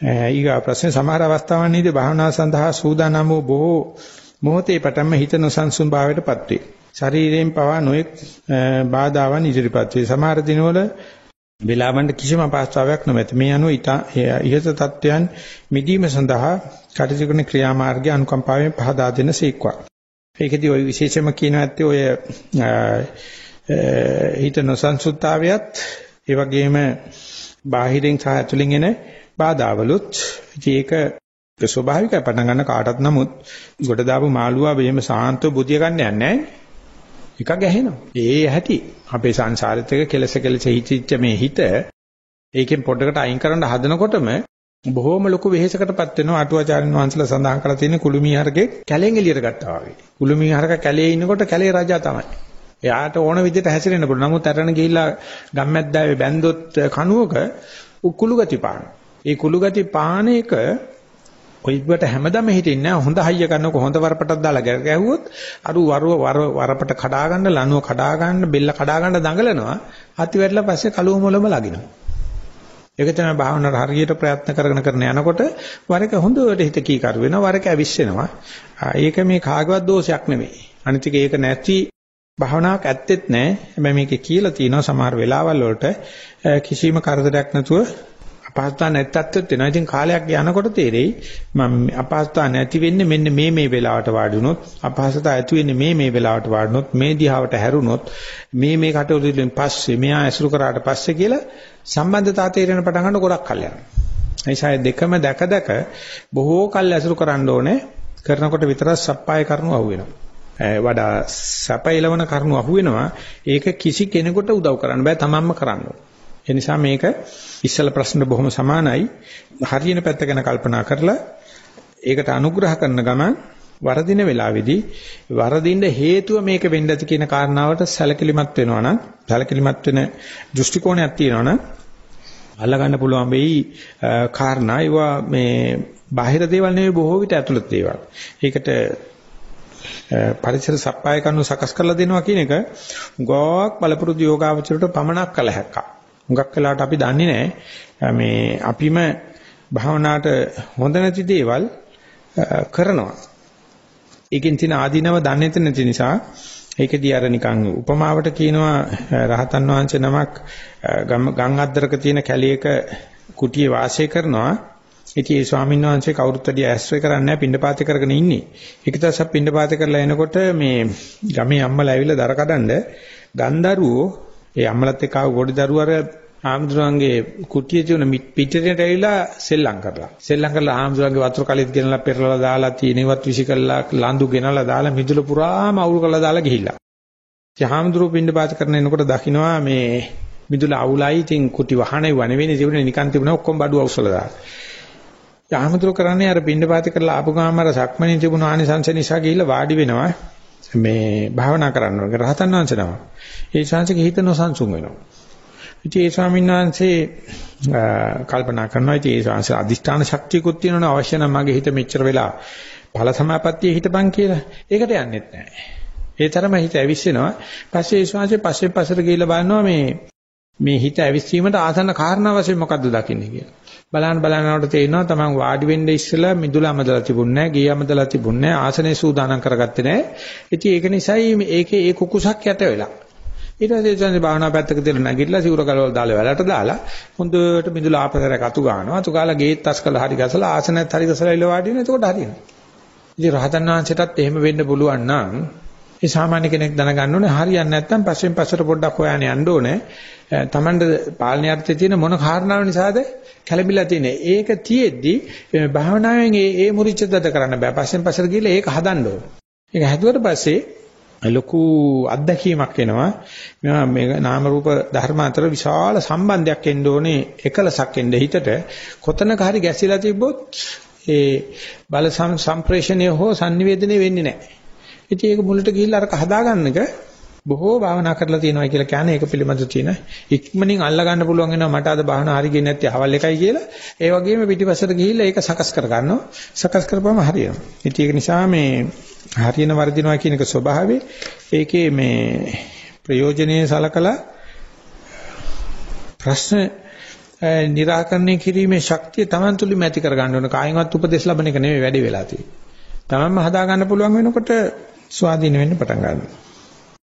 ඊගා ප්‍රශ්නේ සමහර අවස්ථාවන්හිදී භාවනා සඳහා සූදානම් වූ බොහෝ මොහොතේ පටන්ම හිත නොසන්සුන් භාවයටපත් වේ. ශරීරයෙන් පවා නොඑක් බාධාවන් ඉදිරිපත් වේ. සමහර දිනවල වේලාවන්ට කිසිම අපහසුතාවයක් නොමැත. මේ අනුව ඉහත තත්වයන් මිදීම සඳහා කටයුතු කරන ක්‍රියාමාර්ගය අනුකම්පාවෙන් පහදා දෙන සීක්වා. ඒකෙදි ওই විශේෂම කියන ඇත්තේ ඔය හිත නොසන්සුන්තාවයත් ඒ වගේම බාහිරින් සහ ඇතුලින් එන බාධාවලුත් ඒක ස්වභාවිකව පටන් ගන්න කාටත් නමුත් ගොඩ දාපු මාළුවා බෙහෙම සාන්තව බුදිය ගන්න යන්නේ නැහැ. එක ගැහෙනවා. ඒ ඇති. අපේ සංසාරෙත් එක කෙලස කෙලස හිතිච්ච මේ හිත ඒකෙන් පොඩකට අයින් කරන්න හදනකොටම බොහොම ලොකු වෙහෙසකටපත් වෙනවා අටුවාචාර්යන් වහන්සේලා සඳහන් කරලා තියෙන කුළුමී හරකේ කැලෙන් එළියට ගත්තා වගේ. කුළුමී හරක කැලේ ඉන්නකොට කැලේ රජා තමයි. එයාට ඕන විදිහට හැසිරෙන්න පුළුවන්. නමුත් අරණ ගිහිල්ලා ගම්මැද්දාවේ බැන්දොත් කණුවක කුළු ගති පාන. ඒ කුළු ගති පාන එක කොයිබට හැමදාම හිටින්නේ නැහැ. හොඳ හයිය ගන්නකො හොඳ වරපටක් දාලා ගැහුවොත් අරු වර වරපට කඩා ගන්න, ලනුව කඩා ගන්න, බෙල්ල කඩා ගන්න දඟලනවා. අති වැටලා පස්සේ කලුව මොළම ලගිනවා. ඒක තමයි භාවනාවට හරියට ප්‍රයත්න කරගෙන කරන යනකොට වරක හොඳට හිත කීකරු වෙනවා, වරක ඇවිස්සෙනවා. ඒක මේ කාගවත් දෝෂයක් නෙමෙයි. අනිත් ඒක නැති භාවනාවක් ඇත්තෙත් නැහැ. හැබැයි මේකේ කියලා තියෙනවා සමහර වෙලාවල් වලට කිසිම කරදරයක් නැතුව අපහසුතාව නැත්තත් වෙනවා. ඉතින් කාලයක් යනකොට තේරෙයි මම අපහසුතාව නැති වෙන්නේ මෙන්න මේ මේ වෙලාවට වාඩි වුණොත් අපහසුතාව ඇති වෙන්නේ මේ මේ වෙලාවට වාඩි වුණොත් මේ දිහාවට හැරුණොත් මේ මේ කටයුතු වලින් පස්සේ මෙයා ඇසුරු කරාට පස්සේ කියලා සම්බන්ධතාව තේරෙන පටන් ගන්න ගොඩක් කල් යනවා. ඒසයි දෙකම දැක දැක බොහෝ කල් ඇසුරු කරන්න ඕනේ. කරනකොට විතරක් සප්පාය කරනු අහුවෙනවා. වඩා සැප ඉලවන කරුණු අහුවෙනවා. ඒක කිසි කෙනෙකුට උදව් කරන්න බෑ තමන්ම කරන්න ඕනේ. ඒ නිසා මේක ඉස්සල ප්‍රශ්න බොහොම සමානයි. හරියන පැත්ත ගැන කල්පනා කරලා ඒකට අනුග්‍රහ කරන ගමන් වරදින වෙලාවේදී වරදින්න හේතුව මේක වෙන්න ඇති කියන කාරණාවට සැලකිලිමත් වෙනවා නම් සැලකිලිමත් වෙන දෘෂ්ටි කෝණයක් තියෙනවා නම් අල්ලගන්න පුළුවන් වෙයි කාරණා ඒවා මේ බාහිර දේවල් නෙවෙයි බොහෝ විට ඇතුළත දේවල්. ඒකට පරිසර සප්පාය කණු සකස් කරලා දෙනවා කියන එක ගෝක් බලපුරුදු යෝගාවචරයට පමණක් කළ හැකියි. හුඟක් වෙලාවට අපි දන්නේ නැහැ මේ අපිම භාවනාවට හොඳ නැති දේවල් කරනවා. ඒකෙන් තියෙන ආධිනව දන්නේ නැති නිසා ඒකදී අර නිකන් උපමාවට කියනවා රහතන් වහන්සේ නමක් ගම් අද්දරක තියෙන කැලේක කුටියේ වාසය කරනවා. ඉතින් ඒ ස්වාමීන් වහන්සේ කවුරුත් වැඩි ඇස්ත්‍රේ කරන්නේ නැහැ පින්ඩපාතේ කරගෙන ඉන්නේ. ඒක තමයි පින්ඩපාතේ කරලා එනකොට මේ ගමේ අම්මලා ඇවිල්ලා දර කඩන්න ගන්දරුවෝ ඒ අම්මලත් එක්ක ආව පොඩි දරුවා අර ආම්දුරන්ගේ කුටියේ තියෙන පිටරේට ඇවිල්ලා සෙල්ලම් කරලා. සෙල්ලම් කරලා ආම්දුරන්ගේ වතුර කලිත් ගෙනලා පෙරලලා දාලා තීනෙවත් විසි කරලා ලන්දු ගෙනලා දාලා මිදුල පුරාම අවුල් කරලා දාලා ගිහිල්ලා. ඉතින් ආම්දුරෝ පින්න පාත කරන එනකොට දකින්නවා මේ මිදුල අවුලයි ඉතින් කුටි වහනේ වන වෙන්නේ තිබුණේ නිකන් තිබුණා ඔක්කොම බඩු අවුස්සලා දාලා. ආම්දුරෝ කරන්නේ අර පින්න පාත කරලා ආපු ගාම අර සක්මණේ තිබුණ ආනිසංස නිසා ගිහිල්ලා වාඩි වෙනවා. මේ භාවනා කරන්න ඕනේ රහතන් වහන්සේ නම. ඒ ශාන්සික හිත නොසන්සුන් වෙනවා. ඉතින් ඒ ස්වාමීන් වහන්සේ කල්පනා කරනවා ඉතින් ඒ ශාන්ස අදිෂ්ඨාන ශක්තියකුත් තියෙනවනේ අවශ්‍ය නම් මගේ හිත මෙච්චර වෙලා ඵල සමාපත්තියේ හිටපන් කියලා. ඒකට යන්නෙත් නැහැ. ඒ තරම හිත ඇවිස්සෙනවා. පස්සේ ඒ ශාන්සේ පස්සේ පස්සට ගිහිල්ලා බලනවා මේ මේ හිත ඇවිස්සීමට ආසන්න කාරණා වශයෙන් මොකද්ද දකින්නේ කියලා. බලන්න බලනකොට තේරෙනවා තමන් වාඩි වෙන්න ඉස්සෙල්ලා මිදුල අමදලා තිබුණේ නැහැ, ගේ අමදලා තිබුණේ නැහැ, ආසනේ සූදානම් කරගත්තේ නැහැ. ඉතින් ඒක නිසායි මේකේ ඒ කුකුසක් යට වෙලා. ඊට පස්සේ ඉතින් භාවනා පැත්තක තියලා නැගිටලා සිවුර ගලවලා දාලා වැලට දාලා හොඳට මිදුල ආපතරයක් අතු ගන්නවා. අතු ගාලා ගේත් තස් කළා හරි ගසලා ආසනයත් හරි ගසලා ඉල වාඩි වෙනවා. එතකොට හරියනවා. ඉතින් රහතන් වහන්සේටත් එහෙම වෙන්න පුළුවන් නම් ඒ සාමාන්‍ය කෙනෙක් දැනගන්න ඕනේ හරියන්නේ නැත්නම් පස්සෙන් පස්සට පොඩ්ඩක් හොයන්න යන්න ඕනේ. Tamand පාලනය අර්ථයේ තියෙන මොන කාරණාව නිසාද කැළඹිලා තියෙන්නේ. ඒක තියෙද්දි භාවනාවෙන් ඒ ඒ මුරිච්චදත කරන්න බෑ. පස්සෙන් පස්සට ගිහලා ඒක හදන්න ඕනේ. ඒක හැදුවට පස්සේ ලොකු අත්දැකීමක් එනවා. මේවා මේ නාම රූප ධර්ම අතර විශාල සම්බන්ධයක් එන්න ඕනේ එකලසක් එන්න හිතට. කොතනක හරි ගැසිලා තිබ්බොත් ඒ බල සම්ප්‍රේෂණය හෝ sannivedanaya වෙන්නේ නැහැ. ඉතින් ඒක මුලට ගිහිල්ලා අරක හදාගන්න එක බොහෝ භාවනා කරලා තියෙනවා කියලා කියන්නේ ඒක පිළිබඳ තියෙන ඉක්මනින් අල්ලා ගන්න පුළුවන් වෙනවා මට අද භාවනා හරි ගියේ නැත්te අවල් එකයි කියලා ඒ වගේම පිටිපස්සට ගිහිල්ලා ඒක සකස් කර ගන්නවා සකස් කරපුවම හරියනවා ඉතින් ඒක නිසා මේ හරියන වර්ධිනවා කියන එක ස්වභාවය ඒකේ මේ ප්‍රයෝජනේ සලකලා ප්‍රශ්න निराකරණය කිරීමේ ශක්තිය Taman තුලින් ඇති කර ගන්න ඕන. කායින්වත් උපදෙස් ලබන එක නෙමෙයි වැඩි වෙලා තියෙන්නේ. Tamanම හදා ගන්න පුළුවන් වෙනකොට ස්වාධීන වෙන්න පටන් ගන්නවා.